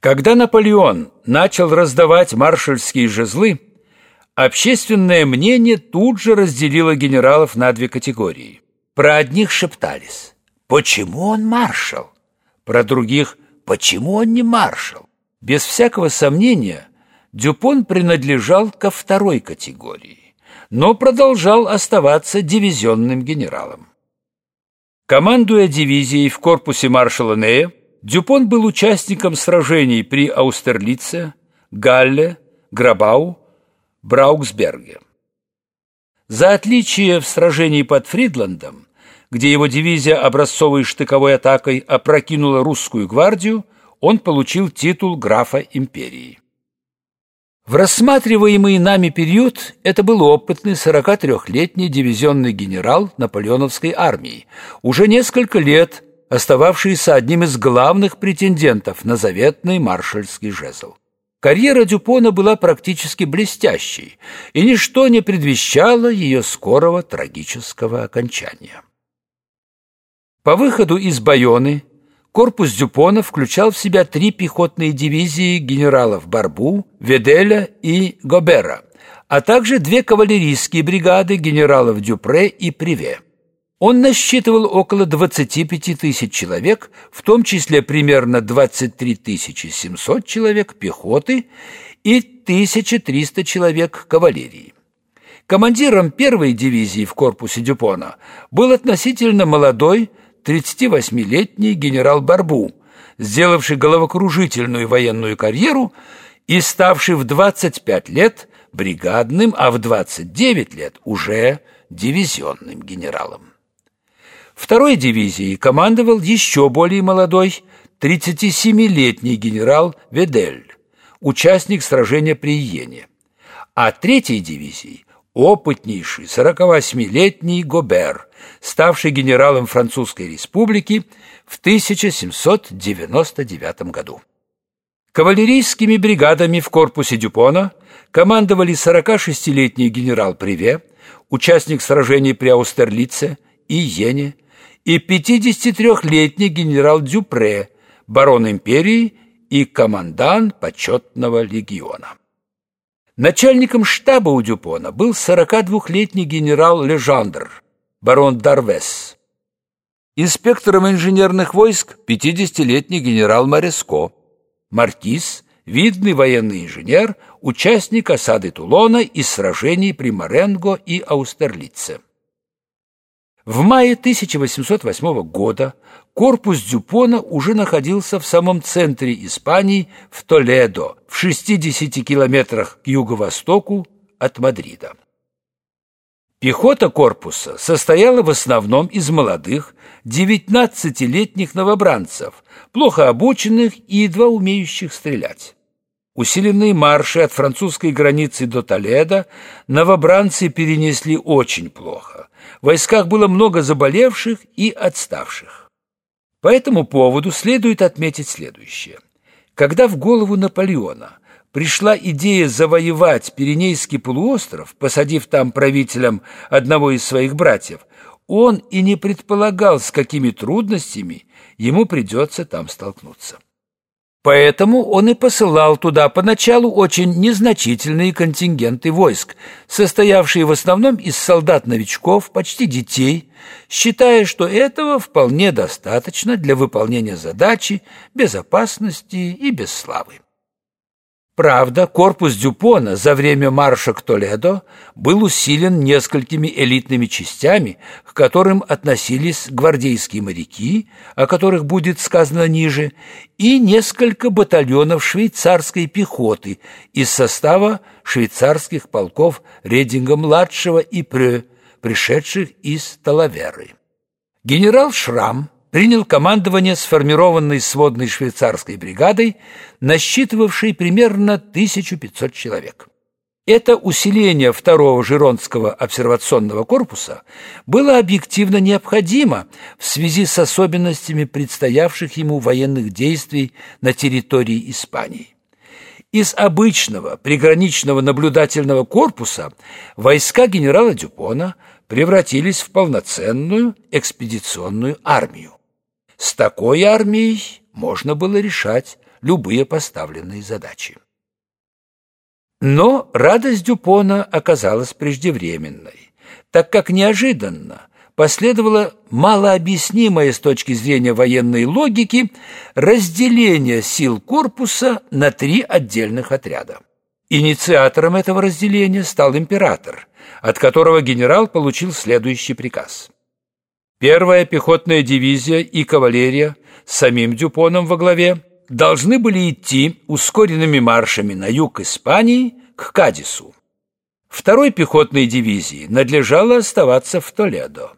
Когда Наполеон начал раздавать маршальские жезлы, общественное мнение тут же разделило генералов на две категории. Про одних шептались «Почему он маршал?» Про других «Почему он не маршал?» Без всякого сомнения, Дюпон принадлежал ко второй категории, но продолжал оставаться дивизионным генералом. Командуя дивизией в корпусе маршала Нея, Дюпон был участником сражений при Аустерлице, Галле, Грабау, Брауксберге. За отличие в сражении под Фридландом, где его дивизия образцовой штыковой атакой опрокинула русскую гвардию, он получил титул графа империи. В рассматриваемый нами период это был опытный 43-летний дивизионный генерал наполеоновской армии, уже несколько лет остававшийся одним из главных претендентов на заветный маршальский жезл. Карьера Дюпона была практически блестящей, и ничто не предвещало ее скорого трагического окончания. По выходу из Байоны корпус Дюпона включал в себя три пехотные дивизии генералов Барбу, Веделя и Гобера, а также две кавалерийские бригады генералов Дюпре и Приве. Он насчитывал около 25 тысяч человек, в том числе примерно 23 700 человек пехоты и 1300 человек кавалерии. Командиром первой дивизии в корпусе Дюпона был относительно молодой 38-летний генерал Барбу, сделавший головокружительную военную карьеру и ставший в 25 лет бригадным, а в 29 лет уже дивизионным генералом. Второй дивизией командовал еще более молодой, 37-летний генерал Ведель, участник сражения при Иене. А третьей дивизией – опытнейший 48-летний Гобер, ставший генералом Французской республики в 1799 году. Кавалерийскими бригадами в корпусе Дюпона командовали 46-летний генерал Приве, участник сражений при Аустерлице и Йене, и 53-летний генерал Дюпре, барон империи и командант почетного легиона. Начальником штаба у Дюпона был 42-летний генерал Лежандр, барон Дарвес. Инспектором инженерных войск 50-летний генерал Мореско. Маркиз – видный военный инженер, участник осады Тулона и сражений при Маренго и Аустерлице. В мае 1808 года корпус Дюпона уже находился в самом центре Испании, в Толедо, в 60 километрах к юго-востоку от Мадрида. Пехота корпуса состояла в основном из молодых, 19-летних новобранцев, плохо обученных и едва умеющих стрелять. Усиленные марши от французской границы до Толедо новобранцы перенесли очень плохо в войсках было много заболевших и отставших. По этому поводу следует отметить следующее. Когда в голову Наполеона пришла идея завоевать Пиренейский полуостров, посадив там правителем одного из своих братьев, он и не предполагал, с какими трудностями ему придется там столкнуться. Поэтому он и посылал туда поначалу очень незначительные контингенты войск, состоявшие в основном из солдат-новичков, почти детей, считая, что этого вполне достаточно для выполнения задачи безопасности и без славы. Правда, корпус Дюпона за время марша к Толедо был усилен несколькими элитными частями, к которым относились гвардейские моряки, о которых будет сказано ниже, и несколько батальонов швейцарской пехоты из состава швейцарских полков Рединга-младшего и Прё, пришедших из Талаверы. Генерал Шрам принял командование сформированной сводной швейцарской бригадой, насчитывавшей примерно 1500 человек. Это усиление второго Жиронского обсервационного корпуса было объективно необходимо в связи с особенностями предстоявших ему военных действий на территории Испании. Из обычного приграничного наблюдательного корпуса войска генерала Дюпона превратились в полноценную экспедиционную армию. С такой армией можно было решать любые поставленные задачи. Но радость Дюпона оказалась преждевременной, так как неожиданно последовало малообъяснимое с точки зрения военной логики разделение сил корпуса на три отдельных отряда. Инициатором этого разделения стал император, от которого генерал получил следующий приказ. Первая пехотная дивизия и кавалерия с самим Дюпоном во главе должны были идти ускоренными маршами на юг Испании к Кадису. Второй пехотной дивизии надлежало оставаться в Толедо,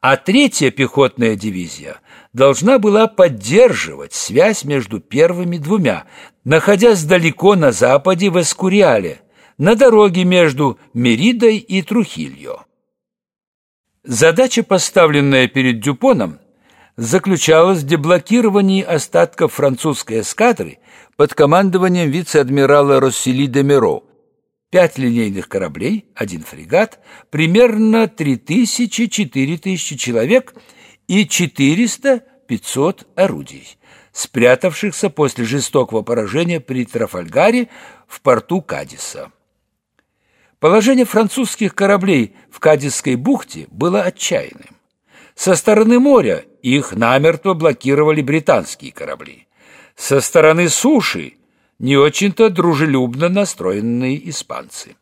а третья пехотная дивизия должна была поддерживать связь между первыми двумя, находясь далеко на западе в Эскуриале, на дороге между Меридой и Трухильо. Задача, поставленная перед Дюпоном, заключалась в деблокировании остатков французской эскадры под командованием вице-адмирала Россели де Меро. Пять линейных кораблей, один фрегат, примерно 3000-4000 человек и 400-500 орудий, спрятавшихся после жестокого поражения при Трафальгаре в порту Кадиса. Положение французских кораблей в Кадисской бухте было отчаянным. Со стороны моря их намертво блокировали британские корабли. Со стороны суши не очень-то дружелюбно настроенные испанцы.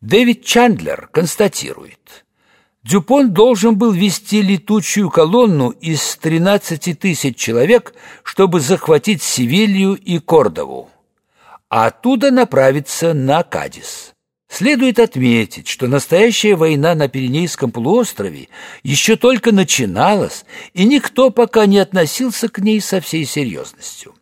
Дэвид Чандлер констатирует, Дюпон должен был вести летучую колонну из 13 тысяч человек, чтобы захватить Севилью и Кордову, а оттуда направиться на Кадис. Следует отметить, что настоящая война на Пиренейском полуострове еще только начиналась, и никто пока не относился к ней со всей серьезностью.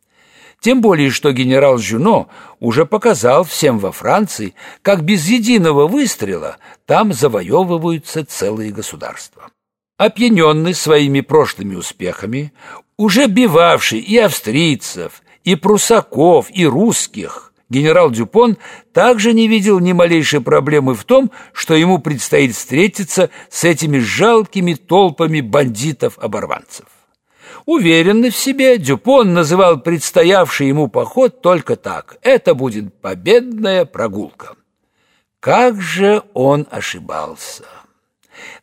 Тем более, что генерал Жюно уже показал всем во Франции, как без единого выстрела там завоевываются целые государства. Опьяненный своими прошлыми успехами, уже бивавший и австрийцев, и прусаков, и русских – Генерал Дюпон также не видел ни малейшей проблемы в том, что ему предстоит встретиться с этими жалкими толпами бандитов-оборванцев. Уверенный в себе, Дюпон называл предстоявший ему поход только так. Это будет победная прогулка. Как же он ошибался!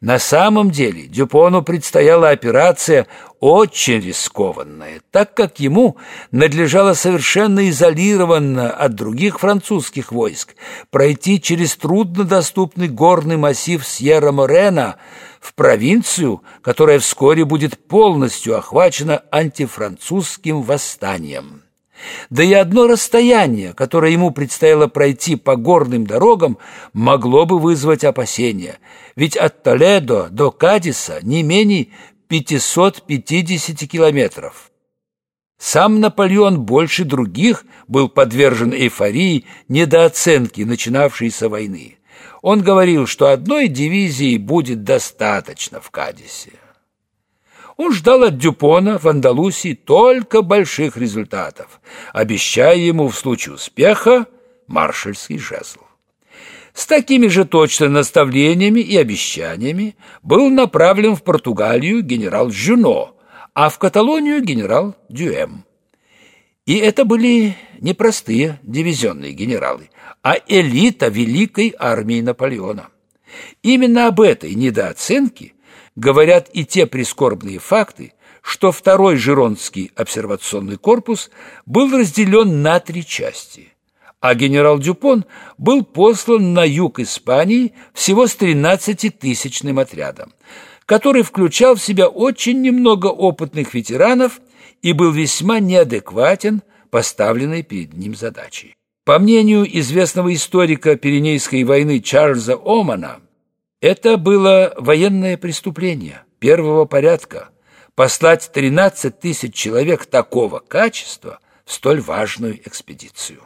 На самом деле Дюпону предстояла операция очень рискованная, так как ему надлежало совершенно изолированно от других французских войск пройти через труднодоступный горный массив Сьерра-Морена в провинцию, которая вскоре будет полностью охвачена антифранцузским восстанием. Да и одно расстояние, которое ему предстояло пройти по горным дорогам, могло бы вызвать опасения, ведь от Толедо до Кадиса не менее 550 километров. Сам Наполеон больше других был подвержен эйфории недооценки начинавшейся войны. Он говорил, что одной дивизии будет достаточно в Кадисе. Он ждал от Дюпона в Андалусии только больших результатов, обещая ему в случае успеха маршальский жезл. С такими же точно наставлениями и обещаниями был направлен в Португалию генерал Жюно, а в Каталонию генерал Дюэм. И это были не простые дивизионные генералы, а элита великой армии Наполеона. Именно об этой недооценке говорят и те прискорбные факты, что второй Жиронский обсервационный корпус был разделен на три части, а генерал Дюпон был послан на юг Испании всего с 13-тысячным отрядом, который включал в себя очень немного опытных ветеранов и был весьма неадекватен поставленной перед ним задачей. По мнению известного историка Пиренейской войны Чарльза Омана, это было военное преступление первого порядка послать 13 тысяч человек такого качества в столь важную экспедицию.